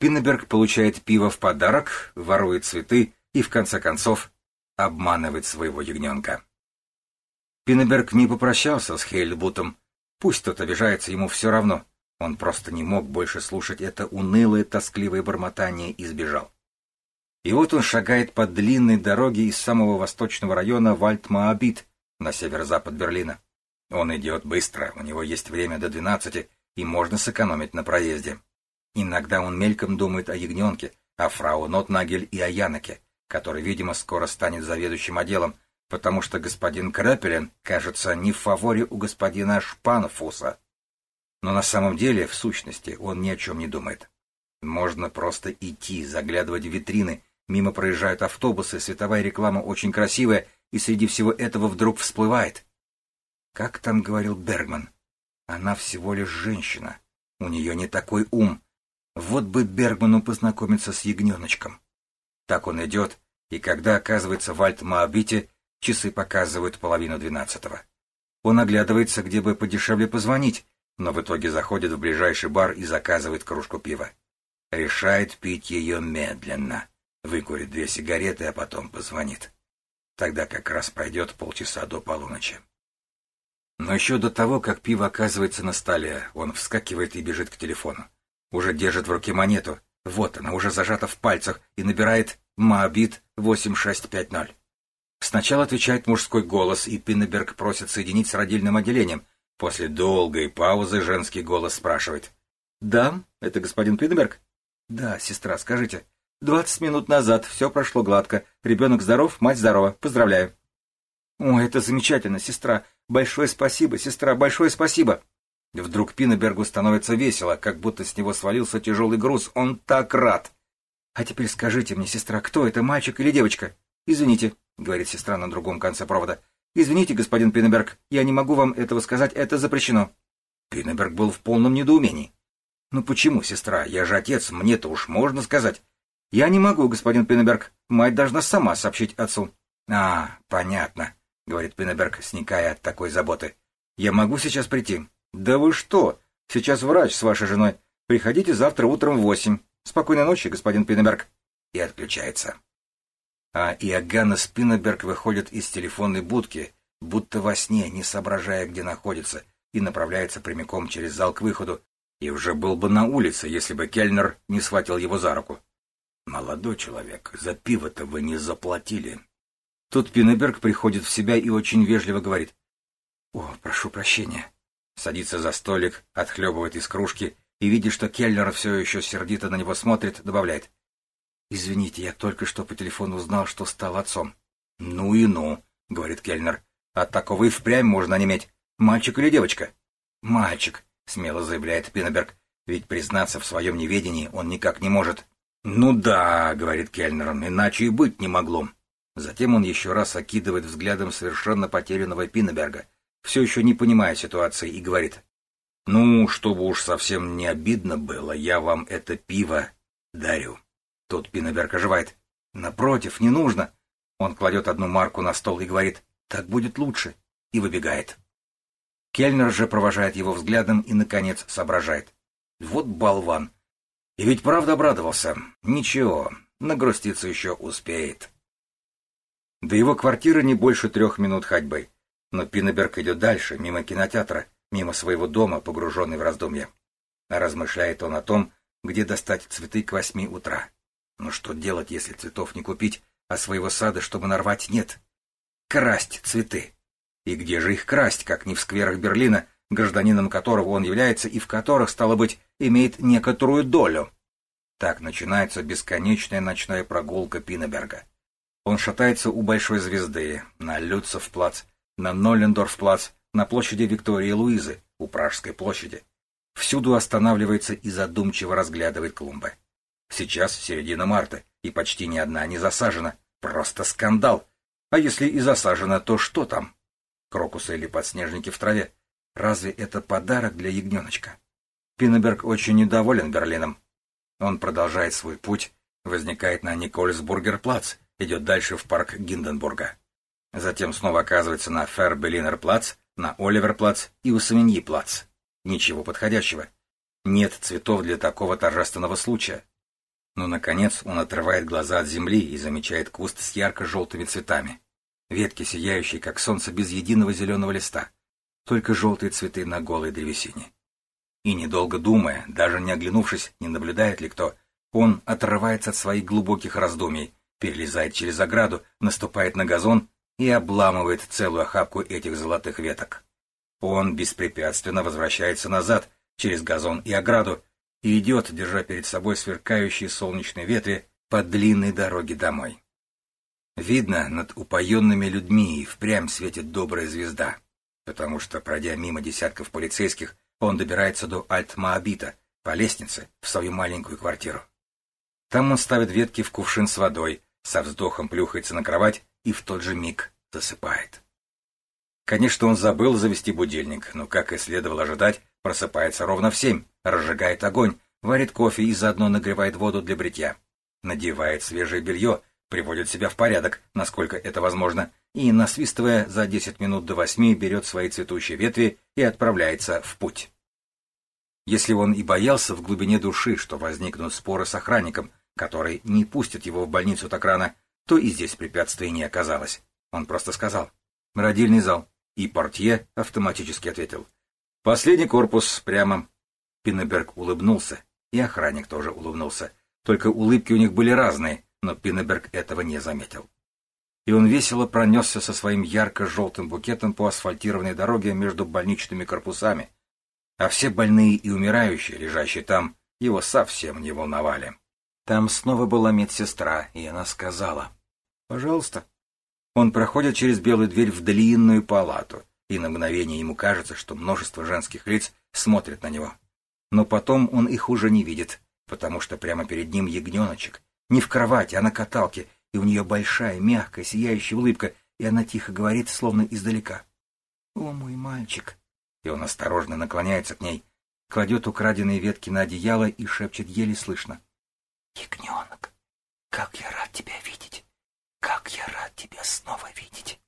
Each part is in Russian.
Пиннеберг получает пиво в подарок, ворует цветы и, в конце концов, обманывает своего ягненка. Пиннеберг не попрощался с Хейльбутом. Пусть тот обижается, ему все равно. Он просто не мог больше слушать это унылое, тоскливое бормотание и сбежал. И вот он шагает по длинной дороге из самого восточного района Вальдмаабит на северо-запад Берлина. Он идет быстро, у него есть время до двенадцати, и можно сэкономить на проезде. Иногда он мельком думает о ягненке, о фрау Нотнагель и о Яноке, который, видимо, скоро станет заведующим отделом, потому что господин Крапелин, кажется, не в фаворе у господина Шпанфуса. Но на самом деле, в сущности, он ни о чем не думает. Можно просто идти, заглядывать в витрины, мимо проезжают автобусы, световая реклама очень красивая, и среди всего этого вдруг всплывает. Как там говорил Бергман? Она всего лишь женщина. У нее не такой ум. Вот бы Бергману познакомиться с ягненочком. Так он идет, и когда оказывается в Альт-Моабите, часы показывают половину двенадцатого. Он оглядывается, где бы подешевле позвонить, но в итоге заходит в ближайший бар и заказывает кружку пива. Решает пить ее медленно, выкурит две сигареты, а потом позвонит. Тогда как раз пройдет полчаса до полуночи. Но еще до того, как пиво оказывается на столе, он вскакивает и бежит к телефону. Уже держит в руке монету. Вот она, уже зажата в пальцах, и набирает «Моабит 8650». Сначала отвечает мужской голос, и Пиннеберг просит соединить с родильным отделением, После долгой паузы женский голос спрашивает. «Да, это господин Пинберг?» «Да, сестра, скажите. Двадцать минут назад все прошло гладко. Ребенок здоров, мать здорова. Поздравляю». «О, это замечательно, сестра. Большое спасибо, сестра, большое спасибо». Вдруг Пинебергу становится весело, как будто с него свалился тяжелый груз. Он так рад. «А теперь скажите мне, сестра, кто это, мальчик или девочка?» «Извините», — говорит сестра на другом конце провода. «Извините, господин Пиннеберг, я не могу вам этого сказать, это запрещено». Пиннеберг был в полном недоумении. «Ну почему, сестра? Я же отец, мне-то уж можно сказать». «Я не могу, господин Пиннеберг. Мать должна сама сообщить отцу». «А, понятно», — говорит Пиннеберг, сникая от такой заботы. «Я могу сейчас прийти?» «Да вы что? Сейчас врач с вашей женой. Приходите завтра утром в восемь. Спокойной ночи, господин Пиннеберг». И отключается а Иоганна Спиннеберг выходит из телефонной будки, будто во сне, не соображая, где находится, и направляется прямиком через зал к выходу, и уже был бы на улице, если бы Кельнер не схватил его за руку. «Молодой человек, за пиво-то вы не заплатили». Тут Пиннеберг приходит в себя и очень вежливо говорит. «О, прошу прощения». Садится за столик, отхлебывает из кружки и, видя, что Кельнер все еще сердито на него смотрит, добавляет. «Извините, я только что по телефону узнал, что стал отцом». «Ну и ну», — говорит Кельнер. «От такого и впрямь можно онеметь. Мальчик или девочка?» «Мальчик», — смело заявляет Пиннеберг. «Ведь признаться в своем неведении он никак не может». «Ну да», — говорит Кельнер, — «иначе и быть не могло». Затем он еще раз окидывает взглядом совершенно потерянного Пиннеберга, все еще не понимая ситуации, и говорит. «Ну, чтобы уж совсем не обидно было, я вам это пиво дарю». Тут Пиннеберг оживает. Напротив, не нужно. Он кладет одну марку на стол и говорит «Так будет лучше» и выбегает. Кельнер же провожает его взглядом и, наконец, соображает. Вот болван. И ведь правда обрадовался. Ничего, нагруститься еще успеет. До его квартиры не больше трех минут ходьбы. Но Пиннеберг идет дальше, мимо кинотеатра, мимо своего дома, погруженный в раздумья. А размышляет он о том, где достать цветы к восьми утра. Но что делать, если цветов не купить, а своего сада, чтобы нарвать, нет? Красть цветы. И где же их красть, как не в скверах Берлина, гражданином которого он является и в которых, стало быть, имеет некоторую долю? Так начинается бесконечная ночная прогулка Пинеберга. Он шатается у Большой Звезды, на Люцев-плац, на Ноллендорф-плац, на площади Виктории Луизы, у Пражской площади. Всюду останавливается и задумчиво разглядывает клумбы. Сейчас середина марта, и почти ни одна не засажена. Просто скандал. А если и засажена, то что там? Крокусы или подснежники в траве? Разве это подарок для ягненочка? Пиннеберг очень недоволен Берлином. Он продолжает свой путь, возникает на Никольсбургер-плац, идет дальше в парк Гинденбурга. Затем снова оказывается на Фербелинер-плац, на Оливер-плац и у Савиньи-плац. Ничего подходящего. Нет цветов для такого торжественного случая. Но, наконец, он отрывает глаза от земли и замечает куст с ярко-желтыми цветами. Ветки, сияющие, как солнце, без единого зеленого листа. Только желтые цветы на голой древесине. И, недолго думая, даже не оглянувшись, не наблюдает ли кто, он отрывается от своих глубоких раздумий, перелезает через ограду, наступает на газон и обламывает целую охапку этих золотых веток. Он беспрепятственно возвращается назад, через газон и ограду, и идет, держа перед собой сверкающие солнечные ветви по длинной дороге домой. Видно, над упоенными людьми и впрямь светит добрая звезда, потому что, пройдя мимо десятков полицейских, он добирается до Альт-Маабита по лестнице в свою маленькую квартиру. Там он ставит ветки в кувшин с водой, со вздохом плюхается на кровать и в тот же миг засыпает. Конечно, он забыл завести будильник, но, как и следовало ожидать, просыпается ровно в семь, разжигает огонь, варит кофе и заодно нагревает воду для бритья. Надевает свежее белье, приводит себя в порядок, насколько это возможно, и, насвистывая за десять минут до восьми, берет свои цветущие ветви и отправляется в путь. Если он и боялся в глубине души, что возникнут споры с охранником, который не пустит его в больницу так рано, то и здесь препятствий не оказалось. Он просто сказал «Родильный зал», и портье автоматически ответил «Последний корпус, прямо». Пиннеберг улыбнулся, и охранник тоже улыбнулся. Только улыбки у них были разные, но Пиннеберг этого не заметил. И он весело пронесся со своим ярко-желтым букетом по асфальтированной дороге между больничными корпусами, а все больные и умирающие, лежащие там, его совсем не волновали. Там снова была медсестра, и она сказала «Пожалуйста». Он проходит через белую дверь в длинную палату, и на мгновение ему кажется, что множество женских лиц смотрят на него. Но потом он их уже не видит, потому что прямо перед ним ягненочек, не в кровати, а на каталке, и у нее большая, мягкая, сияющая улыбка, и она тихо говорит, словно издалека. «О, мой мальчик!» И он осторожно наклоняется к ней, кладет украденные ветки на одеяло и шепчет еле слышно. Ягненок, как я рад тебя видеть! Как я рад тебя снова видеть!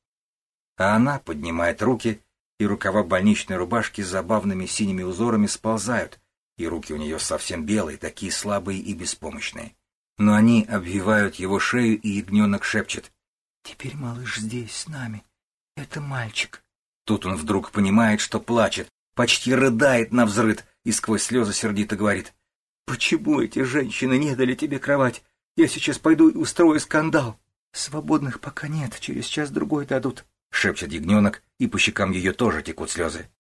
А она поднимает руки, и рукава больничной рубашки с забавными синими узорами сползают, и руки у нее совсем белые, такие слабые и беспомощные. Но они обвивают его шею, и ягненок шепчет. «Теперь малыш здесь, с нами. Это мальчик». Тут он вдруг понимает, что плачет, почти рыдает на взрыд, и сквозь слезы сердито говорит. Почему эти женщины не дали тебе кровать? Я сейчас пойду и устрою скандал. Свободных пока нет, через час-другой дадут, — шепчет ягненок, и по щекам ее тоже текут слезы.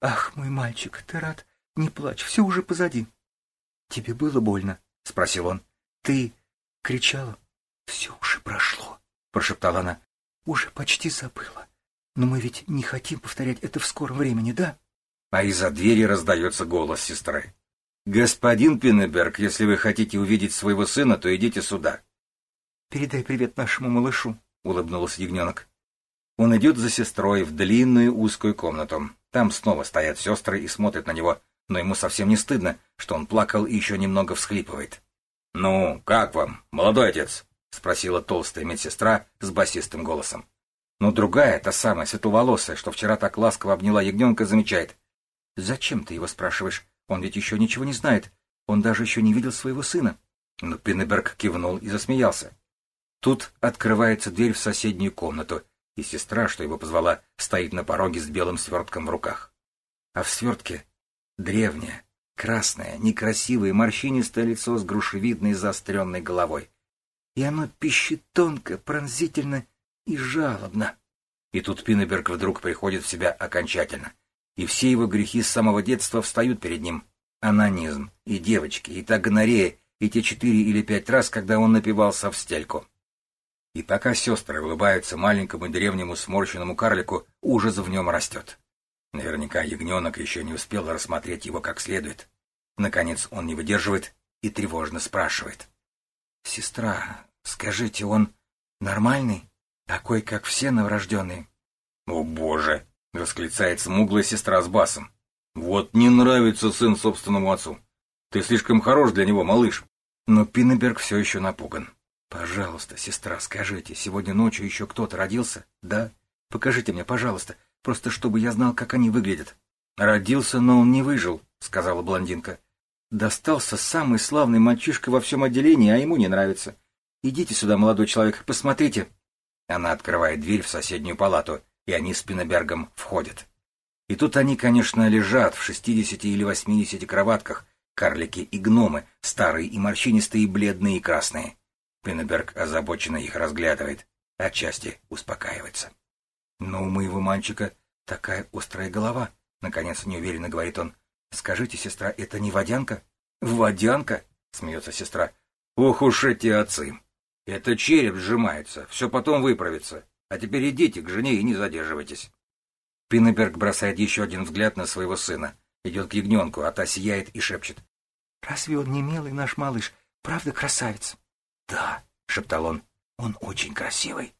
Ах, мой мальчик, ты рад? Не плачь, все уже позади. Тебе было больно? — спросил он. Ты кричала? Все уже прошло, — прошептала она. Уже почти забыла. Но мы ведь не хотим повторять это в скором времени, да? А из-за двери раздается голос сестры. «Господин Пиннеберг, если вы хотите увидеть своего сына, то идите сюда». «Передай привет нашему малышу», — улыбнулся ягненок. Он идет за сестрой в длинную узкую комнату. Там снова стоят сестры и смотрят на него, но ему совсем не стыдно, что он плакал и еще немного всхлипывает. «Ну, как вам, молодой отец?» — спросила толстая медсестра с басистым голосом. Но другая, та самая светловолосая, что вчера так ласково обняла ягненка, замечает. «Зачем ты его спрашиваешь? Он ведь еще ничего не знает. Он даже еще не видел своего сына. Но Пиннеберг кивнул и засмеялся. Тут открывается дверь в соседнюю комнату, и сестра, что его позвала, стоит на пороге с белым свертком в руках. А в свертке древнее, красное, некрасивое, морщинистое лицо с грушевидной заостренной головой. И оно пищит тонко, пронзительно и жалобно. И тут Пиннеберг вдруг приходит в себя окончательно и все его грехи с самого детства встают перед ним. Анонизм, и девочки, и та гонорея, и те четыре или пять раз, когда он напивался в стельку. И пока сестры улыбаются маленькому древнему сморщенному карлику, ужас в нем растет. Наверняка ягненок еще не успел рассмотреть его как следует. Наконец он не выдерживает и тревожно спрашивает. «Сестра, скажите, он нормальный? Такой, как все новорожденные?» «О, боже!» — восклицает смуглая сестра с басом. «Вот не нравится сын собственному отцу. Ты слишком хорош для него, малыш». Но Пиннеберг все еще напуган. «Пожалуйста, сестра, скажите, сегодня ночью еще кто-то родился? Да? Покажите мне, пожалуйста, просто чтобы я знал, как они выглядят». «Родился, но он не выжил», — сказала блондинка. Достался самый славный мальчишка во всем отделении, а ему не нравится. Идите сюда, молодой человек, посмотрите. Она открывает дверь в соседнюю палату, и они с Пинебергом входят. И тут они, конечно, лежат в шестидесяти или восьмидесяти кроватках, карлики и гномы, старые и морщинистые, бледные и красные. Пинеберг озабоченно их разглядывает, отчасти успокаивается. «Но у моего мальчика такая острая голова», — наконец неуверенно говорит он. «Скажите, сестра, это не водянка?» «Водянка?» — смеется сестра. «Ох уж эти отцы! Это череп сжимается, все потом выправится. А теперь идите к жене и не задерживайтесь». Пиннеберг бросает еще один взгляд на своего сына, идет к ягненку, а та сияет и шепчет. «Разве он не милый наш малыш? Правда красавец?» «Да», — шептал он, — «он очень красивый».